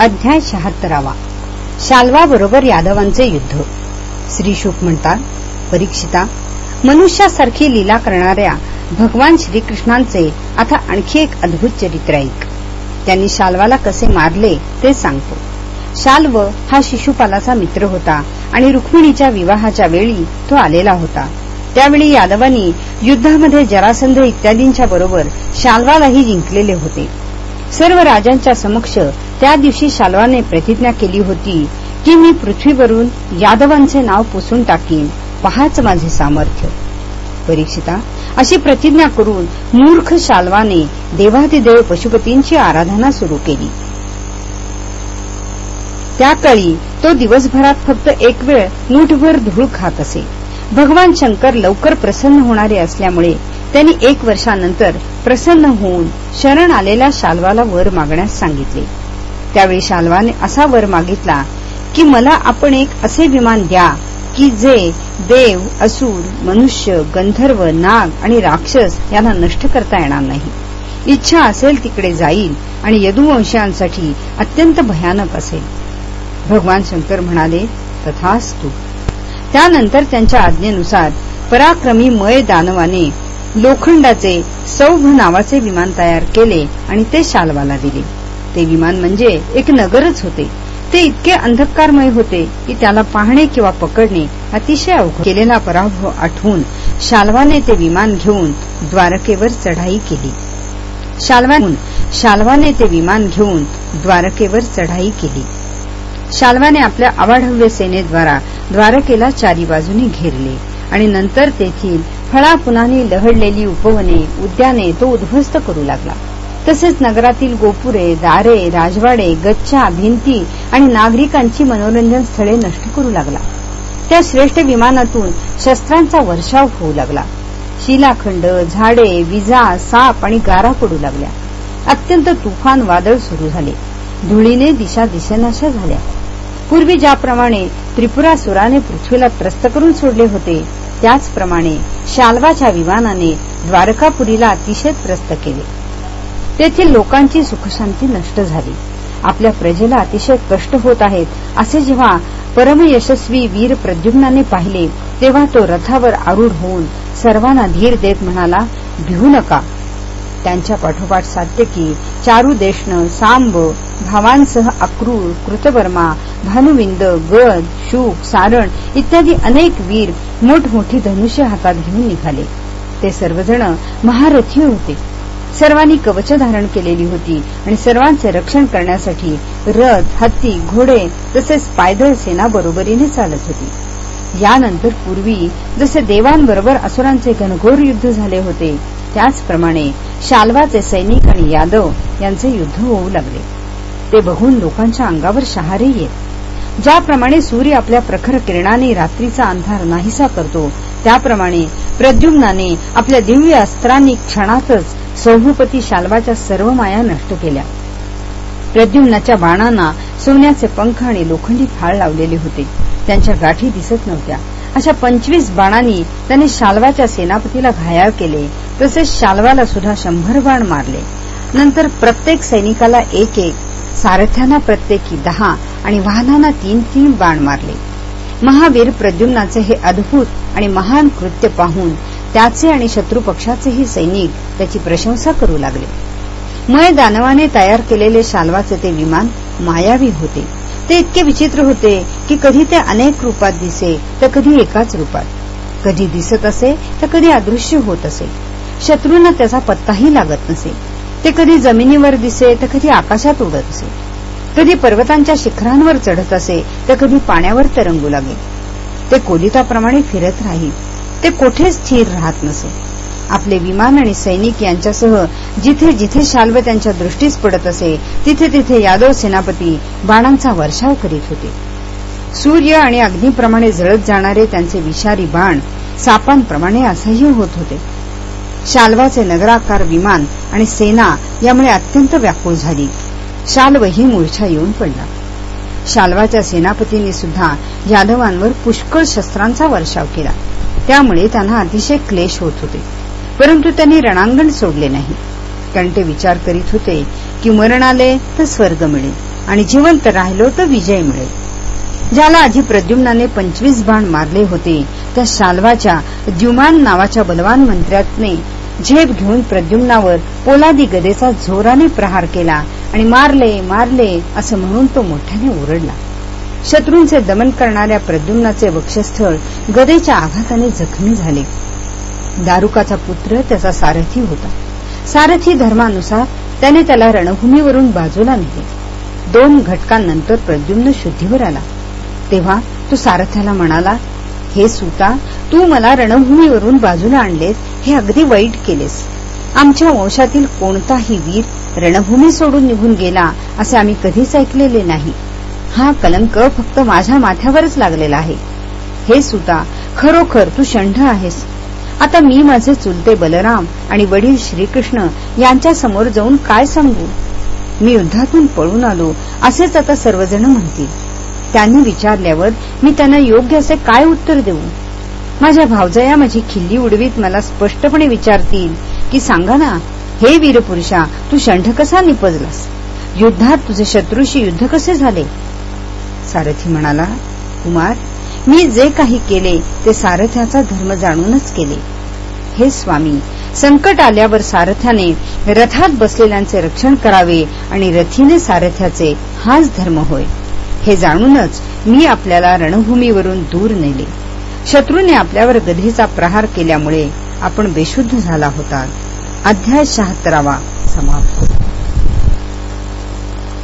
अध्याय शहात्तरावा. शाल्वाबरोबर यादवांचे युद्ध. श्री शुक म्हणतात परीक्षिता मनुष्यासारखी लीला करणाऱ्या भगवान श्रीकृष्णांचे आता आणखी एक अद्भुत चरित्र ऐक. त्यांनी शाल्वाला कसे मारले ते सांगतो. शाल्व हा शिशुपालाचा मित्र होता आणि रुक्मिणीच्या विवाहाच्या वेळी तो आलेला होता. त्यावेळी यादवांनी युद्धामध्ये जरासंध इत्यादींच्या बरोबर शाल्वालाही जिंकलेले होते. सर्व राजांच्या समक्ष त्या दिवशी शाल्वाने प्रतिज्ञा केली होती की मी पृथ्वीवरून यादवांचे नाव पुसून टाकीन. पहाच माझे सामर्थ्य. परीक्षिता अशी प्रतिज्ञा करून मूर्ख शाल्वाने देवाधिदेव पशुपतींची आराधना सुरू केली. त्याकाळी तो दिवसभरात फक्त एक वेळ मुठभर धूळ खात असे. भगवान शंकर लवकर प्रसन्न होणारे असल्यामुळे त्यांनी एक वर्षानंतर प्रसन्न होऊन शरण आलेल्या शाल्वाला वर मागण्यास सांगितले. त्यावेळी शाल्वाने असा वर मागितला की मला आपण एक असे विमान द्या की जे देव असुर मनुष्य गंधर्व नाग आणि राक्षस यांना नष्ट करता येणार नाही. इच्छा असेल तिकडे जाईल आणि यदुवंशांसाठी अत्यंत भयानक असेल. भगवान शंकर म्हणाले तथास्तु. त्यानंतर त्यांच्या आज्ञेनुसार पराक्रमी मय दानवाने लोखंडाचे सौभ नावाचे विमान तयार केले आणि ते शालवाला दिले. ते विमान म्हणजे एक नगरच होते. ते इतके अंधकारमय होते की त्याला पाहणे किंवा पकडणे अतिशय अवघड. केलेला पराभव आठवून शाल्वाने ते विमान घेऊन द्वारकेवर चढाई केली. शाल्वाने ते विमान घेऊन द्वारकेवर चढाई केली. शाल्वाने आपल्या अवाढव्य सेनेद्वारा द्वारकेला चारी बाजूने घेरले आणि नंतर तेथील फळाफुलांनी लहडलेली उपवने उद्याने तो उद्ध्वस्त करू लागला. तसेच नगरातील गोपुरे दारे राजवाडे गच्चा भिंती आणि नागरिकांची मनोरंजन स्थळे नष्ट करू लागला. त्या श्रेष्ठ विमानातून शस्त्रांचा वर्षाव होऊ लागला. शिलाखंड झाडे विजा साप आणि गारा पडू लागल्या. अत्यंत तुफान वादळ सुरू झाले. धुळीने दिशा दिशेनाशा झाल्या. पूर्वी ज्याप्रमाणे त्रिपुरासुराने पृथ्वीला त्रस्त करून सोडले होते त्याचप्रमाणे शाल्वाच्या विमानाने द्वारकापुरीला अतिशय त्रस्त केले. तेथील लोकांची सुखशांती नष्ट झाली. आपल्या प्रजेला अतिशय कष्ट होत आहेत असे जेव्हा परमयशस्वी वीर प्रद्युम्नाने पाहिले तेव्हा तो रथावर आरूढ होऊन सर्वांना धीर देत म्हणाला भिवू नका त्यांच्या पाठोपाठ सात्यकी चारुदेष्ण सांब भावांसह अक्रूर कृतवर्मा भानुविंद गद शुक सारण इत्यादी अनेक वीर मोठमोठी धनुष्य हातात घेऊन निघाले. ते सर्वजण महारथी होते. सर्वांनी कवच धारण केलेली होती आणि सर्वांचे रक्षण करण्यासाठी रथ हत्ती घोडे तसेच पायदळ सेना बरोबरीने चालत होती. यानंतर पूर्वी जसे देवांबरोबर असुरांचे घनघोर युद्ध झाले होते त्याचप्रमाणे शाल्वाचे सैनिक आणि यादव यांचे युद्ध होऊ लागले. ते बघून लोकांच्या अंगावर शहारे येत. ज्याप्रमाणे सूर्य आपल्या प्रखर किरणाने रात्रीचा अंधार नाहीसा करतो त्याप्रमाणे प्रद्युम्नाने आपल्या दिव्य अस्त्रांनी क्षणातच सौभूपती शाल्वाच्या सर्व माया नष्ट केल्या. प्रद्युम्नाच्या बाणांना सोन्याचे पंख आणि लोखंडी फाळ लावलेले होते. त्यांच्या गाठी दिसत नव्हत्या. अशा पंचवीस बाणांनी त्याने शाल्वाच्या सेनापतीला घायाळ केले तसेच शाल्वाला सुद्धा शंभर बाण मारले. नंतर प्रत्येक सैनिकाला एक एक सारथ्यांना प्रत्येकी दहा आणि वाहनांना तीन तीन बाण मारले. महावीर प्रद्युम्नाचे हे अद्भुत आणि महान कृत्य पाहून त्याचे आणि शत्रुपक्षाचेही सैनिक त्याची प्रशंसा करू लागले. मय दानवाने तयार केलेले शाल्वाचे ते विमान मायावी होते. ते इतके विचित्र होते की कधी ते अनेक रूपात दिसे तर कधी एकाच रूपात. कधी दिसत असे तर कधी अदृश्य होत असे. शत्रूंना त्याचा पत्ताही लागत नसे. ते कधी जमिनीवर दिसे तर कधी आकाशात उडत असे. कधी पर्वतांच्या शिखरांवर चढत असे तर कधी पाण्यावर तरंगू लागे. ते कोलिताप्रमाणे फिरत राहील. ते कोठे स्थिर राहत नसे. आपले विमान आणि सैनिक यांच्यासह जिथे जिथे शाल्व त्यांच्या दृष्टीस पडत असे तिथे तिथे यादव सेनापती बाणांचा वर्षाव करीत होते. सूर्य आणि अग्नीप्रमाणे जळत जाणारे त्यांचे विषारी बाण सापांप्रमाणे असह्य होत होते. शाल्वाचे नगराकार विमान आणि सेना यामुळे अत्यंत व्याकुळ झाली. शाल्वही मूर्छा येऊन पडला. शाल्वाच्या सेनापतींनी सुद्धा यादवांवर पुष्कळ शस्त्रांचा वर्षाव केला. त्यामुळे त्यांना अतिशय क्लेश होत होते. परंतु त्यांनी रणांगण सोडले नाही. कारण ते विचार करीत होते की मरण आले तर स्वर्ग मिळेल आणि जिवंत राहिलो तर विजय मिळेल. ज्याला आधी प्रद्युम्नाने पंचवीस बाण मारले होते त्या शाल्वाच्या द्युमान नावाच्या बलवान मंत्र्याने झेप घेऊन प्रद्युम्नावर पोलादी गदेचा जोराने प्रहार केला आणि मारले मारले असं म्हणून तो मोठ्याने ओरडला. शत्रूंचे दमन करणाऱ्या प्रद्युम्नाचे वक्षस्थळ गदेच्या आघाताने जखमी झाले. दारुकाचा पुत्र त्याचा सारथी होता. सारथी धर्मानुसार त्याने त्याला रणभूमीवरून बाजूला नेले. दोन घटकांनंतर प्रद्युम्न शुद्धीवर आला. तेव्हा तो सारथ्याला म्हणाला हे सुता तू मला रणभूमीवरून बाजूला आणलेस हे अगदी वाईट केलेस. आमच्या वंशातील कोणताही वीर रणभूमी सोडून निघून गेला असे आम्ही कधीच ऐकलेले नाही. हा कलंक फक्त माझ्या माथ्यावरच लागलेला आहे. हे सुता खरोखर तू शंढ आहेस. आता मी माझे चुलते बलराम आणि वडील श्रीकृष्ण यांच्या समोर जाऊन काय सांगू? मी युद्धातून पळून आलो असेच आता सर्वजण म्हणतील. त्यांनी विचारल्यावर मी त्यांना योग्य असे काय उत्तर देऊ? माझ्या भावजया माझी खिल्ली उडवीत मला स्पष्टपणे विचारतील की सांगा ना हे वीरपुरुषा तू षंढ कसा निपजलास? युद्धात तुझे शत्रूशी युद्ध कसे झाले? सारथी म्हणाला कुमार मी जे काही केले ते सारथ्याचा धर्म जाणूनच केले. हे स्वामी संकट आल्यावर सारथ्याने रथात बसलेल्यांचे रक्षण करावे आणि रथीने सारथ्याचे हाच धर्म होय. हे जाणूनच मी आपल्याला रणभूमीवरून दूर नेले. शत्रूने आपल्यावर गधेचा प्रहार केल्यामुळे आपण बेशुद्ध झाला होता. अध्याय शहात्तरावा समाप्त